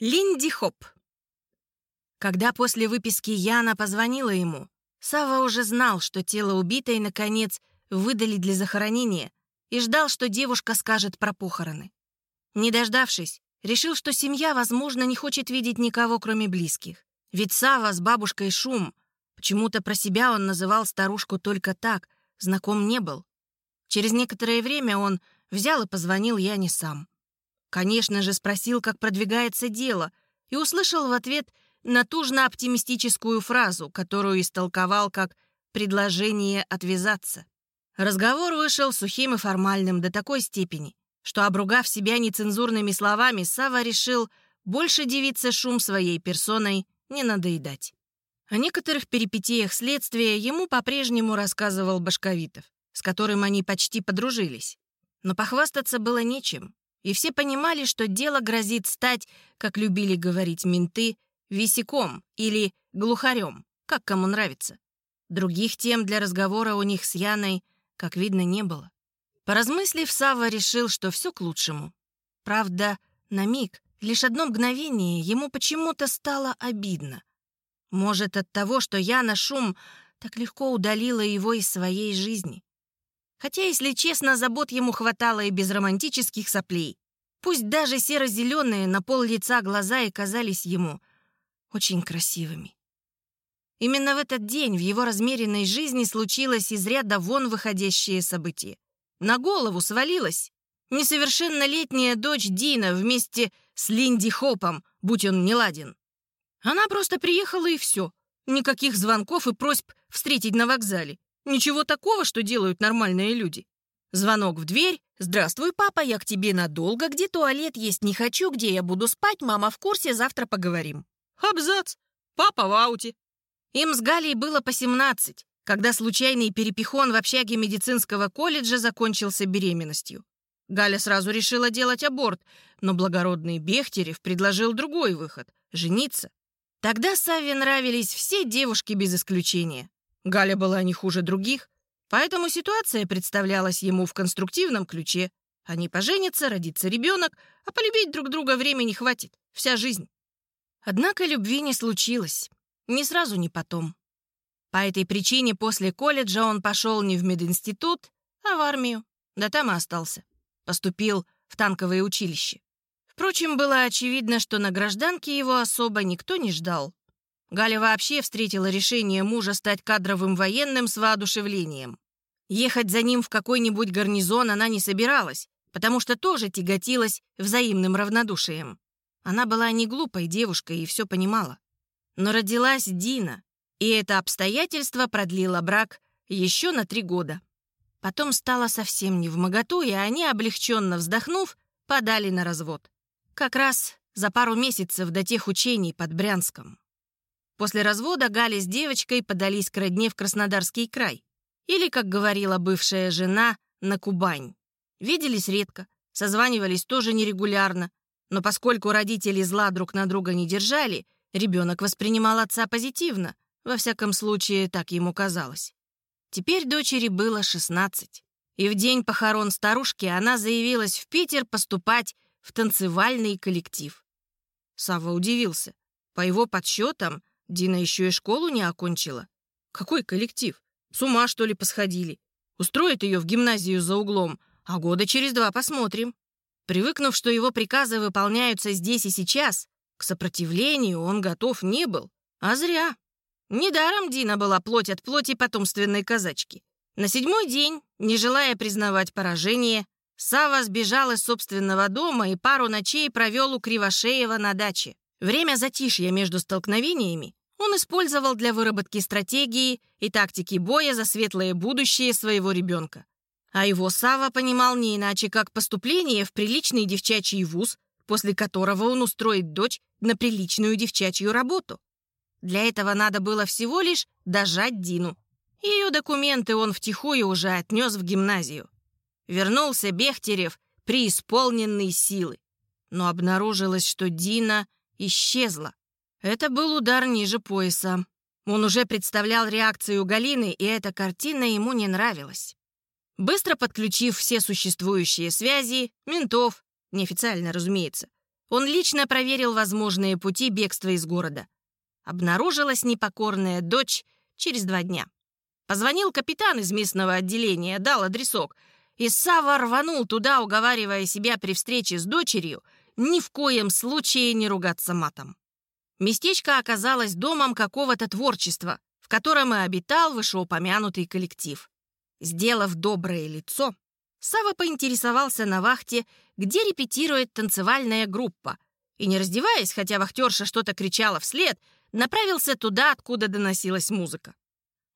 Линди Хоп. Когда после выписки Яна позвонила ему, Сава уже знал, что тело убитой, наконец, выдали для захоронения и ждал, что девушка скажет про похороны. Не дождавшись, решил, что семья, возможно, не хочет видеть никого, кроме близких. Ведь Сава с бабушкой Шум, почему-то про себя он называл старушку только так, знаком не был. Через некоторое время он взял и позвонил Яне сам. Конечно же, спросил, как продвигается дело, и услышал в ответ натужно-оптимистическую фразу, которую истолковал как «предложение отвязаться». Разговор вышел сухим и формальным до такой степени, что, обругав себя нецензурными словами, Сава решил больше девице шум своей персоной не надоедать. О некоторых перипетиях следствия ему по-прежнему рассказывал Башковитов, с которым они почти подружились. Но похвастаться было нечем и все понимали, что дело грозит стать, как любили говорить менты, висяком или глухарем, как кому нравится. Других тем для разговора у них с Яной, как видно, не было. Поразмыслив, Сава решил, что все к лучшему. Правда, на миг, лишь одно мгновение, ему почему-то стало обидно. Может, от того, что Яна Шум так легко удалила его из своей жизни. Хотя, если честно, забот ему хватало и без романтических соплей. Пусть даже серо-зеленые на пол лица глаза и казались ему очень красивыми. Именно в этот день в его размеренной жизни случилось из ряда вон выходящее событие. На голову свалилась несовершеннолетняя дочь Дина вместе с Линди Хопом, будь он неладен. Она просто приехала и все. Никаких звонков и просьб встретить на вокзале. Ничего такого, что делают нормальные люди. Звонок в дверь. «Здравствуй, папа, я к тебе надолго. Где туалет есть не хочу, где я буду спать, мама в курсе, завтра поговорим». Абзац. Папа в ауте. Им с Галей было по 17, когда случайный перепихон в общаге медицинского колледжа закончился беременностью. Галя сразу решила делать аборт, но благородный Бехтерев предложил другой выход — жениться. Тогда Савве нравились все девушки без исключения. Галя была не хуже других, поэтому ситуация представлялась ему в конструктивном ключе. Они поженятся, родится ребенок, а полюбить друг друга времени хватит, вся жизнь. Однако любви не случилось. Ни сразу, ни потом. По этой причине после колледжа он пошел не в мединститут, а в армию. Да там и остался. Поступил в танковое училище. Впрочем, было очевидно, что на гражданке его особо никто не ждал. Галя вообще встретила решение мужа стать кадровым военным с воодушевлением. Ехать за ним в какой-нибудь гарнизон она не собиралась, потому что тоже тяготилась взаимным равнодушием. Она была не глупой девушкой и все понимала. Но родилась Дина, и это обстоятельство продлило брак еще на три года. Потом стало совсем не в моготу, и они, облегченно вздохнув, подали на развод. Как раз за пару месяцев до тех учений под Брянском. После развода Галя с девочкой подались к родне в Краснодарский край. Или, как говорила бывшая жена, на Кубань. Виделись редко, созванивались тоже нерегулярно, но поскольку родители зла друг на друга не держали, ребенок воспринимал отца позитивно, во всяком случае, так ему казалось. Теперь дочери было 16, и в день похорон старушки она заявилась в Питер поступать в танцевальный коллектив. Сава удивился. По его подсчетам, Дина еще и школу не окончила. Какой коллектив? С ума, что ли, посходили? Устроит ее в гимназию за углом, а года через два посмотрим. Привыкнув, что его приказы выполняются здесь и сейчас, к сопротивлению он готов не был. А зря. Недаром Дина была плоть от плоти потомственной казачки. На седьмой день, не желая признавать поражение, Сава сбежал из собственного дома и пару ночей провел у Кривошеева на даче. Время затишья между столкновениями он использовал для выработки стратегии и тактики боя за светлое будущее своего ребенка. А его Сава понимал не иначе, как поступление в приличный девчачий вуз, после которого он устроит дочь на приличную девчачью работу. Для этого надо было всего лишь дожать Дину. Ее документы он втихую уже отнес в гимназию. Вернулся Бехтерев, преисполненный силы. Но обнаружилось, что Дина исчезла. Это был удар ниже пояса. Он уже представлял реакцию Галины, и эта картина ему не нравилась. Быстро подключив все существующие связи, ментов, неофициально, разумеется, Он лично проверил возможные пути бегства из города. Обнаружилась непокорная дочь через два дня. Позвонил капитан из местного отделения, дал адресок, и Сава рванул туда, уговаривая себя при встрече с дочерью ни в коем случае не ругаться матом. Местечко оказалось домом какого-то творчества, в котором и обитал вышеупомянутый коллектив. Сделав доброе лицо, Сава поинтересовался на вахте, где репетирует танцевальная группа, и, не раздеваясь, хотя вахтерша что-то кричала вслед, направился туда, откуда доносилась музыка.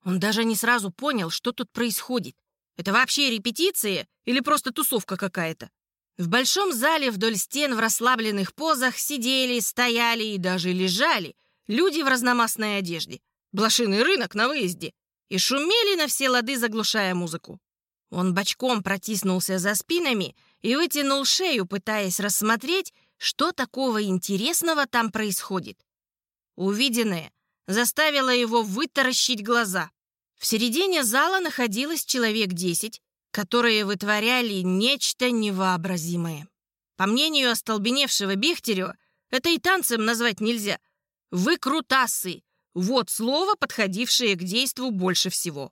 Он даже не сразу понял, что тут происходит. Это вообще репетиция или просто тусовка какая-то? В большом зале вдоль стен в расслабленных позах сидели, стояли и даже лежали люди в разномастной одежде. Блошиный рынок на выезде. И шумели на все лады, заглушая музыку. Он бочком протиснулся за спинами и вытянул шею, пытаясь рассмотреть, что такого интересного там происходит. Увиденное заставило его вытаращить глаза. В середине зала находилось человек десять, которые вытворяли нечто невообразимое. По мнению остолбеневшего Бехтерева, это и танцем назвать нельзя. Выкрутасы — вот слово, подходившее к действу больше всего.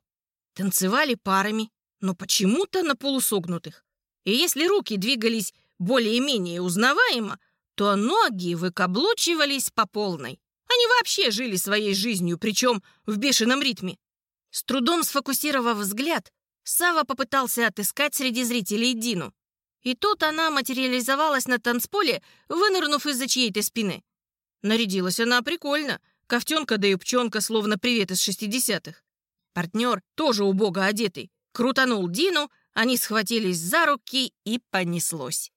Танцевали парами, но почему-то на полусогнутых. И если руки двигались более-менее узнаваемо, то ноги выкаблучивались по полной. Они вообще жили своей жизнью, причем в бешеном ритме. С трудом сфокусировав взгляд, Сава попытался отыскать среди зрителей Дину. И тут она материализовалась на танцполе, вынырнув из-за чьей-то спины. Нарядилась она прикольно. Ковтенка да юбчонка, словно привет из шестидесятых. Партнер, тоже убого одетый, крутанул Дину, они схватились за руки и понеслось.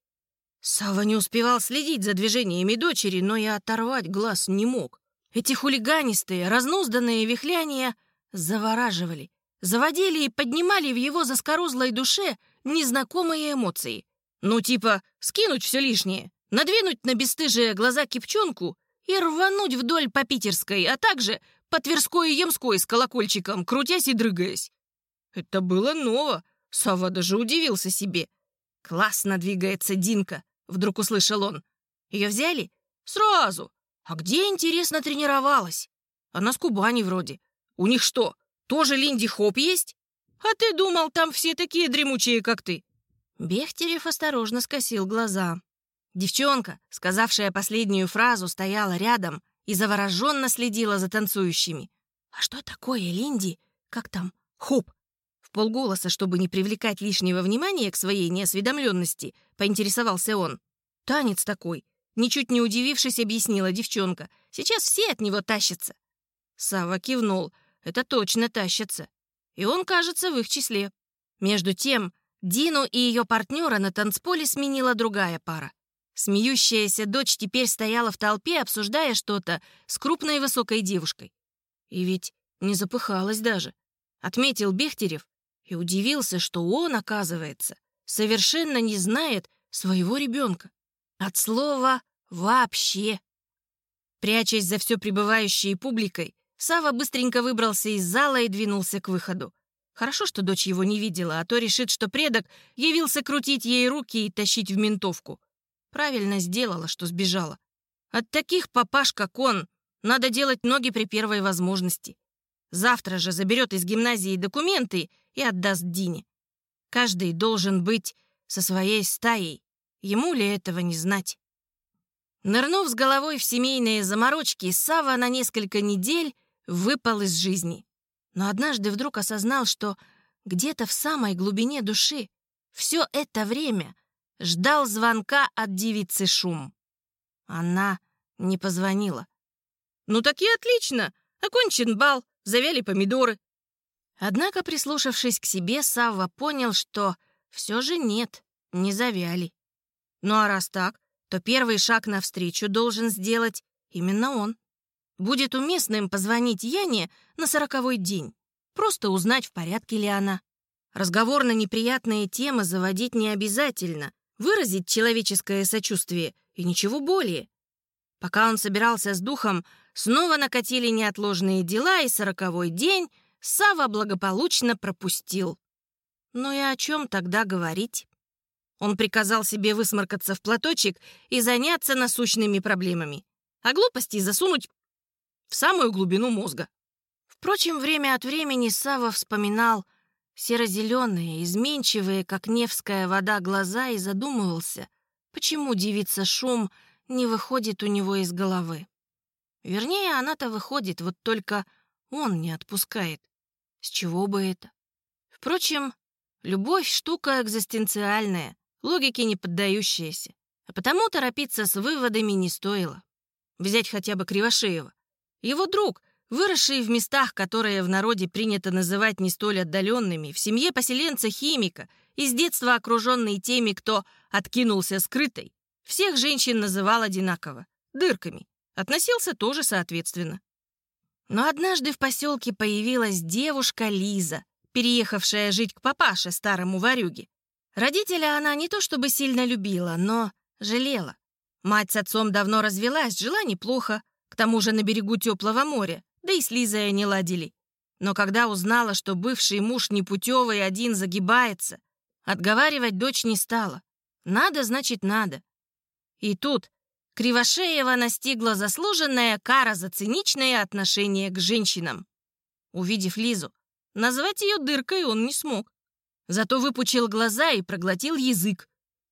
Сава не успевал следить за движениями дочери, но и оторвать глаз не мог. Эти хулиганистые, разнузданные вихляния завораживали, заводили и поднимали в его заскорузлой душе незнакомые эмоции. Ну, типа, скинуть все лишнее, надвинуть на бесстыжие глаза кипчонку и рвануть вдоль по Питерской, а также по Тверской и Емской с колокольчиком, крутясь и дрыгаясь. Это было ново. Сава даже удивился себе. «Классно двигается Динка», — вдруг услышал он. «Ее взяли?» «Сразу. А где, интересно, тренировалась?» «Она с Кубани вроде. У них что, тоже Линди Хоп есть? А ты думал, там все такие дремучие, как ты?» Бехтерев осторожно скосил глаза. Девчонка, сказавшая последнюю фразу, стояла рядом и завороженно следила за танцующими. «А что такое, Линди? Как там? Хоп?» В полголоса, чтобы не привлекать лишнего внимания к своей неосведомленности, поинтересовался он. «Танец такой», — ничуть не удивившись, объяснила девчонка. «Сейчас все от него тащатся». Сава кивнул — это точно тащатся. И он, кажется, в их числе. Между тем, Дину и ее партнера на танцполе сменила другая пара. Смеющаяся дочь теперь стояла в толпе, обсуждая что-то с крупной высокой девушкой. И ведь не запыхалась даже. Отметил Бехтерев и удивился, что он, оказывается, совершенно не знает своего ребенка. От слова «вообще». Прячась за все пребывающей публикой, Сава быстренько выбрался из зала и двинулся к выходу. Хорошо, что дочь его не видела, а то решит, что предок явился крутить ей руки и тащить в ментовку. Правильно сделала, что сбежала. От таких папаш, как он, надо делать ноги при первой возможности. Завтра же заберет из гимназии документы и отдаст Дине. Каждый должен быть со своей стаей. Ему ли этого не знать? Нырнув с головой в семейные заморочки, Сава на несколько недель выпал из жизни. Но однажды вдруг осознал, что где-то в самой глубине души все это время ждал звонка от девицы Шум. Она не позвонила. «Ну так и отлично! Окончен бал, завяли помидоры». Однако, прислушавшись к себе, Савва понял, что все же нет, не завяли. Ну а раз так, то первый шаг навстречу должен сделать именно он. Будет уместным позвонить Яне на сороковой день. Просто узнать, в порядке ли она. Разговор на неприятные темы заводить не обязательно. Выразить человеческое сочувствие и ничего более. Пока он собирался с духом, снова накатили неотложные дела, и сороковой день Сава благополучно пропустил. Но и о чем тогда говорить? Он приказал себе высморкаться в платочек и заняться насущными проблемами, а глупости засунуть в самую глубину мозга. Впрочем, время от времени Сава вспоминал серо-зеленые, изменчивые, как невская вода, глаза и задумывался, почему девица Шум не выходит у него из головы. Вернее, она-то выходит, вот только он не отпускает. С чего бы это? Впрочем, любовь — штука экзистенциальная, логике не поддающаяся, а потому торопиться с выводами не стоило. Взять хотя бы Кривошеева. Его друг, выросший в местах, которые в народе принято называть не столь отдаленными, в семье поселенца-химика, из детства окруженный теми, кто откинулся скрытой, всех женщин называл одинаково — дырками, относился тоже соответственно. Но однажды в поселке появилась девушка Лиза, переехавшая жить к папаше, старому варюге. Родителя она не то чтобы сильно любила, но жалела. Мать с отцом давно развелась, жила неплохо, к тому же на берегу теплого моря, да и с Лизой они ладили. Но когда узнала, что бывший муж непутевый один загибается, отговаривать дочь не стала. Надо, значит, надо. И тут Кривошеева настигла заслуженная кара за циничное отношение к женщинам. Увидев Лизу, назвать ее дыркой он не смог. Зато выпучил глаза и проглотил язык.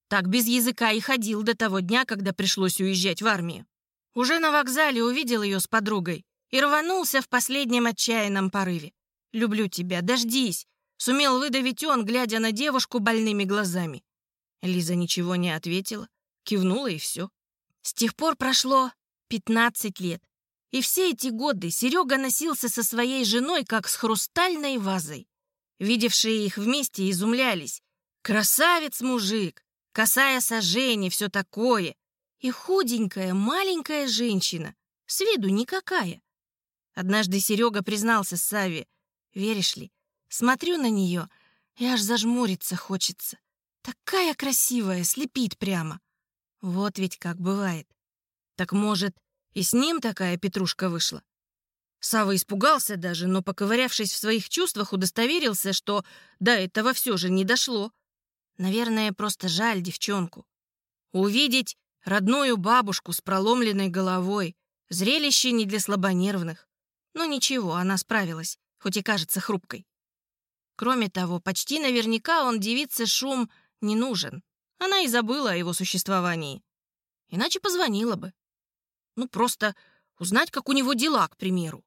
Так без языка и ходил до того дня, когда пришлось уезжать в армию. Уже на вокзале увидел ее с подругой и рванулся в последнем отчаянном порыве. «Люблю тебя, дождись!» Сумел выдавить он, глядя на девушку больными глазами. Лиза ничего не ответила, кивнула и все. С тех пор прошло 15 лет. И все эти годы Серега носился со своей женой, как с хрустальной вазой. Видевшие их вместе изумлялись. Красавец-мужик, косая сожжение, все такое. И худенькая, маленькая женщина, с виду никакая. Однажды Серега признался Саве, веришь ли, смотрю на нее, и аж зажмуриться хочется. Такая красивая, слепит прямо. Вот ведь как бывает. Так может, и с ним такая петрушка вышла? Сава испугался даже, но, поковырявшись в своих чувствах, удостоверился, что до этого все же не дошло. Наверное, просто жаль девчонку. Увидеть родную бабушку с проломленной головой — зрелище не для слабонервных. Но ничего, она справилась, хоть и кажется хрупкой. Кроме того, почти наверняка он девице шум не нужен. Она и забыла о его существовании. Иначе позвонила бы. Ну, просто узнать, как у него дела, к примеру.